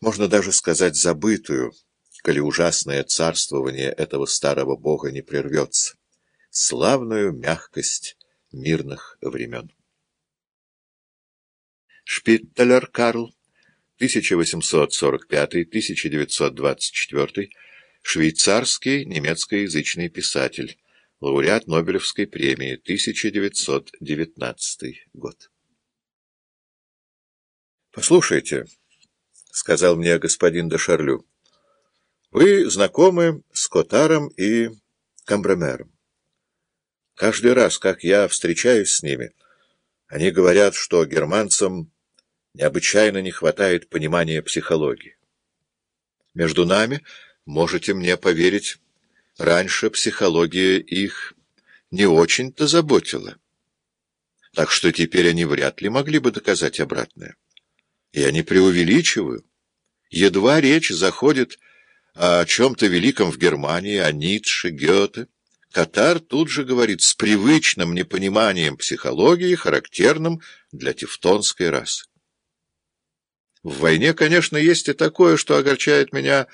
можно даже сказать забытую, коли ужасное царствование этого старого бога не прервется, славную мягкость мирных времен. Шпиттелер Карл, 1845-1924, швейцарский немецкоязычный писатель, лауреат Нобелевской премии, 1919 год. «Послушайте», — сказал мне господин де Шарлю, — «вы знакомы с Котаром и Камбремером. Каждый раз, как я встречаюсь с ними, они говорят, что германцам необычайно не хватает понимания психологии. Между нами, можете мне поверить, раньше психология их не очень-то заботила. Так что теперь они вряд ли могли бы доказать обратное. Я не преувеличиваю. Едва речь заходит о чем-то великом в Германии, о Ницше, Гёте, Катар тут же говорит с привычным непониманием психологии, характерным для тевтонской расы. В войне, конечно, есть и такое, что огорчает меня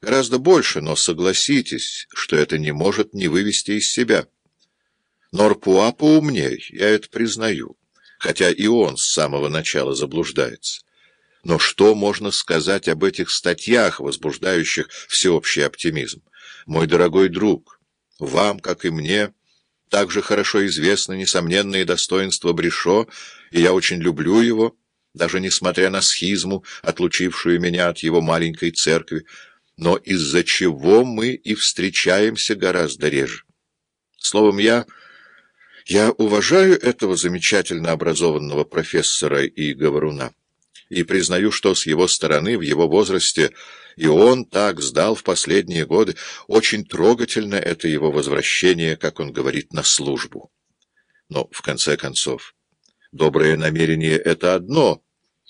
гораздо больше, но согласитесь, что это не может не вывести из себя. Норпуа поумней, я это признаю, хотя и он с самого начала заблуждается. Но что можно сказать об этих статьях, возбуждающих всеобщий оптимизм? Мой дорогой друг... Вам, как и мне, также хорошо известны несомненные достоинства Брешо, и я очень люблю его, даже несмотря на схизму, отлучившую меня от его маленькой церкви, но из-за чего мы и встречаемся гораздо реже. Словом, я... Я уважаю этого замечательно образованного профессора и говоруна и признаю, что с его стороны в его возрасте и он так сдал в последние годы. Очень трогательно это его возвращение, как он говорит, на службу. Но, в конце концов, доброе намерение — это одно,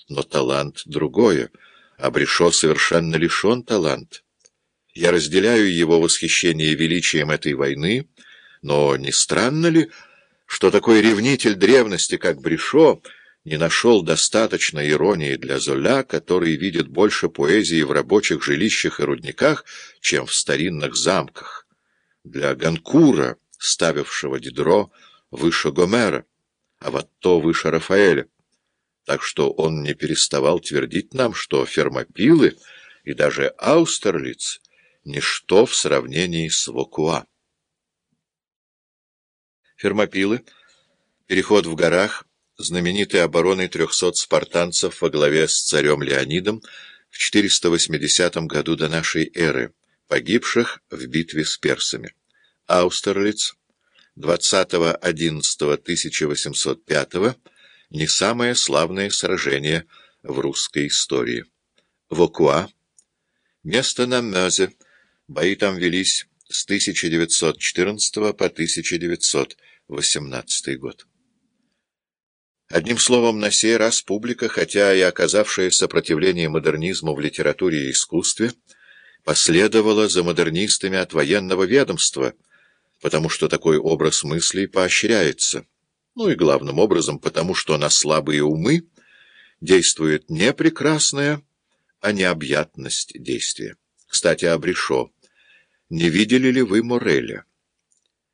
но талант — другое, а Брешо совершенно лишен таланта. Я разделяю его восхищение величием этой войны, но не странно ли, что такой ревнитель древности, как Брешо, не нашел достаточно иронии для Золя, который видит больше поэзии в рабочих жилищах и рудниках, чем в старинных замках, для Ганкура, ставившего Дидро выше Гомера, а вот то выше Рафаэля. Так что он не переставал твердить нам, что фермопилы и даже Аустерлиц — ничто в сравнении с Вокуа. Фермопилы — переход в горах — знаменитой обороной трехсот спартанцев во главе с царем Леонидом в 480 году до нашей эры, погибших в битве с персами. Аустерлиц 20.11.1805 не самое славное сражение в русской истории. Вокуа. Место на Мёзе. Бои там велись с 1914 по 1918 год. Одним словом, на сей раз публика, хотя и оказавшая сопротивление модернизму в литературе и искусстве, последовала за модернистами от военного ведомства, потому что такой образ мыслей поощряется. Ну и главным образом потому, что на слабые умы действует не прекрасная, а необъятность действия. Кстати, о Брешо. Не видели ли вы Мореля?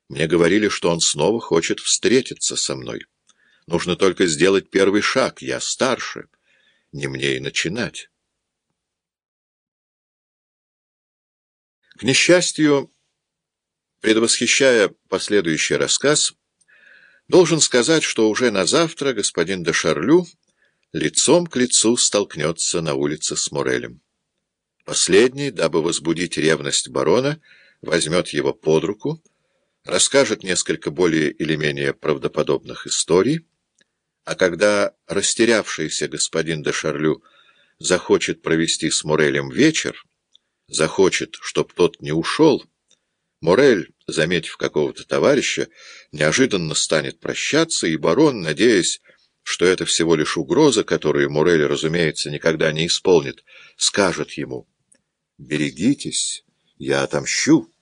Мне говорили, что он снова хочет встретиться со мной. Нужно только сделать первый шаг. Я старше. Не мне и начинать. К несчастью, предвосхищая последующий рассказ, должен сказать, что уже на завтра господин де Шарлю лицом к лицу столкнется на улице с Морелем. Последний, дабы возбудить ревность барона, возьмет его под руку, расскажет несколько более или менее правдоподобных историй, а когда растерявшийся господин де Шарлю захочет провести с Морелем вечер, захочет, чтоб тот не ушел, Морель, заметив какого-то товарища, неожиданно станет прощаться, и барон, надеясь, что это всего лишь угроза, которую Морель, разумеется, никогда не исполнит, скажет ему «Берегитесь, я отомщу».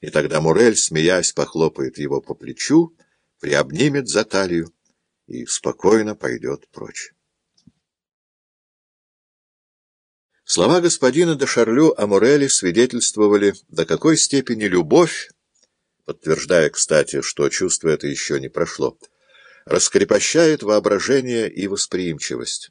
И тогда Морель, смеясь, похлопает его по плечу, приобнимет за талию, и спокойно пойдет прочь. Слова господина де Шарлю о Мореле свидетельствовали, до какой степени любовь, подтверждая, кстати, что чувство это еще не прошло, раскрепощает воображение и восприимчивость.